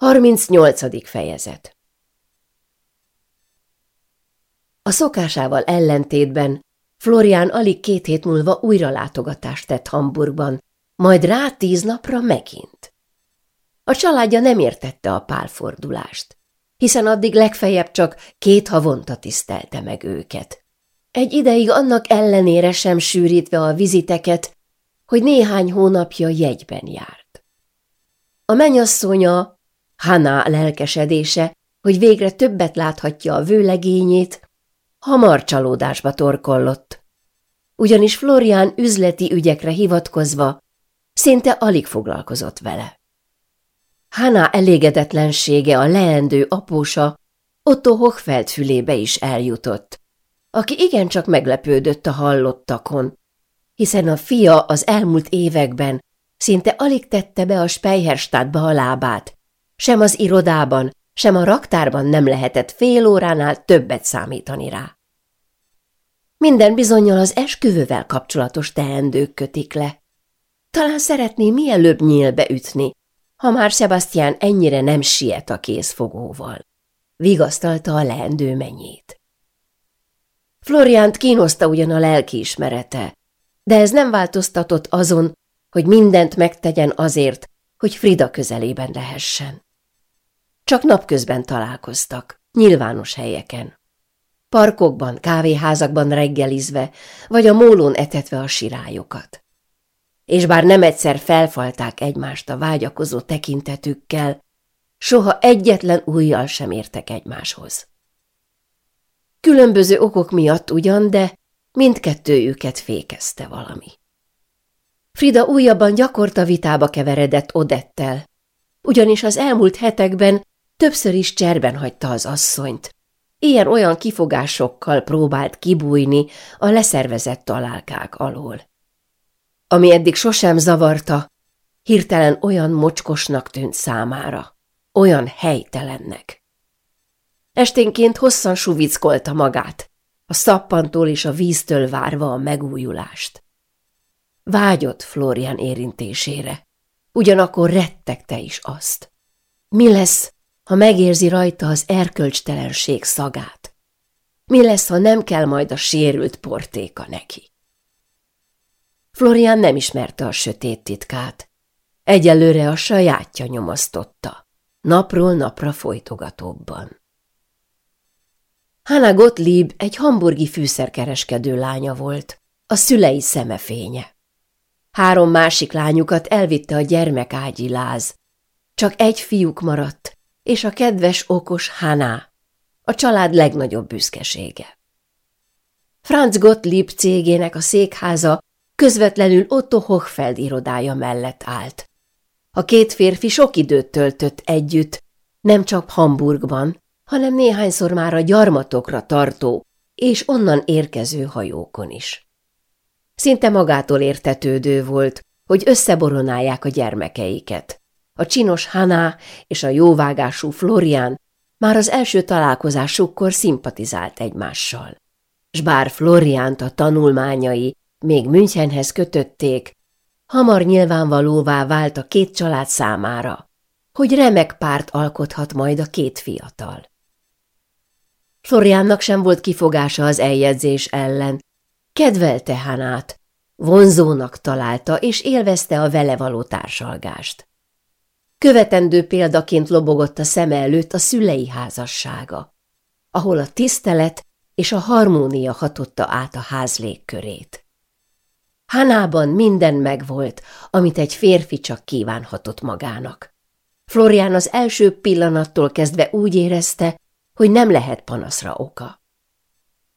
38. fejezet A szokásával ellentétben Florián alig két hét múlva újra látogatást tett Hamburgban, majd rá tíz napra megint. A családja nem értette a pálfordulást, hiszen addig legfeljebb csak két havonta tisztelte meg őket. Egy ideig annak ellenére sem sűrítve a viziteket, hogy néhány hónapja jegyben járt. A menyasszonya, Hana lelkesedése, hogy végre többet láthatja a vőlegényét, hamar csalódásba torkollott. Ugyanis Florián üzleti ügyekre hivatkozva szinte alig foglalkozott vele. Hana elégedetlensége a leendő apósa Otto Hochfeld fülébe is eljutott, aki igencsak meglepődött a hallottakon, hiszen a fia az elmúlt években szinte alig tette be a Speyherstadtba a lábát, sem az irodában, sem a raktárban nem lehetett fél óránál többet számítani rá. Minden bizonyal az esküvővel kapcsolatos teendők kötik le. Talán szeretné mielőbb nyílbe ütni, ha már Sebastian ennyire nem siet a kézfogóval. Vigasztalta a leendő menyét. Floriánt kínoszta ugyan a lelkiismerete, de ez nem változtatott azon, hogy mindent megtegyen azért, hogy Frida közelében lehessen. Csak napközben találkoztak, nyilvános helyeken. Parkokban, kávéházakban reggelizve, vagy a mólón etetve a sirályokat. És bár nem egyszer felfalták egymást a vágyakozó tekintetükkel, soha egyetlen újjal sem értek egymáshoz. Különböző okok miatt ugyan, de mindkettőjüket fékezte valami. Frida újabban gyakorta vitába keveredett Odettel, ugyanis az elmúlt hetekben Többször is cserben hagyta az asszonyt. Ilyen-olyan kifogásokkal próbált kibújni a leszervezett találkák alól. Ami eddig sosem zavarta, hirtelen olyan mocskosnak tűnt számára, olyan helytelennek. Esténként hosszan suvickolta magát, a szappantól és a víztől várva a megújulást. Vágyott Florian érintésére, ugyanakkor rettegte is azt. Mi lesz, ha megérzi rajta az erkölcstelenség szagát? Mi lesz, ha nem kell majd a sérült portéka neki? Florian nem ismerte a sötét titkát. Egyelőre a sajátja nyomasztotta, napról napra folytogatóbban. Hanna Gottlieb egy hamburgi fűszerkereskedő lánya volt, a szülei szemefénye. Három másik lányukat elvitte a gyermekágyi láz. Csak egy fiúk maradt, és a kedves, okos Haná, a család legnagyobb büszkesége. Franz Gottlieb cégének a székháza közvetlenül Otto Hochfeld irodája mellett állt. A két férfi sok időt töltött együtt, nem csak Hamburgban, hanem néhányszor már a gyarmatokra tartó és onnan érkező hajókon is. Szinte magától értetődő volt, hogy összeboronálják a gyermekeiket. A csinos Haná és a jóvágású Florian már az első találkozásukkor szimpatizált egymással. S bár Floriánt a tanulmányai még Münchenhez kötötték, hamar nyilvánvalóvá vált a két család számára, hogy remek párt alkothat majd a két fiatal. Floriánnak sem volt kifogása az eljegyzés ellen, kedvelte Hanát, vonzónak találta és élvezte a vele való társalgást. Követendő példaként lobogott a szeme előtt a szülei házassága, ahol a tisztelet és a harmónia hatotta át a ház légkörét. Hanában minden megvolt, amit egy férfi csak kívánhatott magának. Florián az első pillanattól kezdve úgy érezte, hogy nem lehet panaszra oka.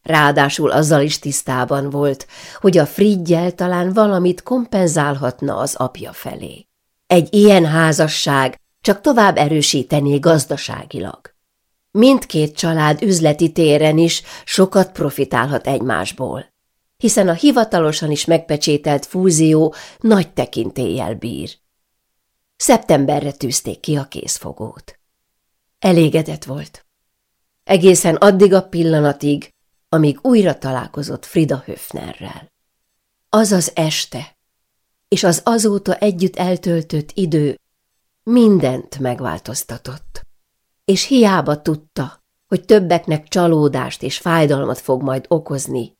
Ráadásul azzal is tisztában volt, hogy a Frigyel talán valamit kompenzálhatna az apja felé. Egy ilyen házasság csak tovább erősítené gazdaságilag. Mindkét család üzleti téren is sokat profitálhat egymásból, hiszen a hivatalosan is megpecsételt fúzió nagy tekintéllyel bír. Szeptemberre tűzték ki a készfogót. Elégedett volt. Egészen addig a pillanatig, amíg újra találkozott Frida Höfnerrel. Az az este, és az azóta együtt eltöltött idő mindent megváltoztatott, és hiába tudta, hogy többeknek csalódást és fájdalmat fog majd okozni,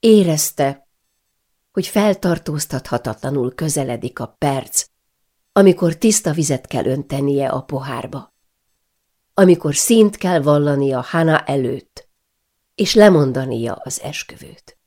érezte, hogy feltartóztathatatlanul közeledik a perc, amikor tiszta vizet kell öntenie a pohárba, amikor szint kell vallania Hana előtt, és lemondania az esküvőt.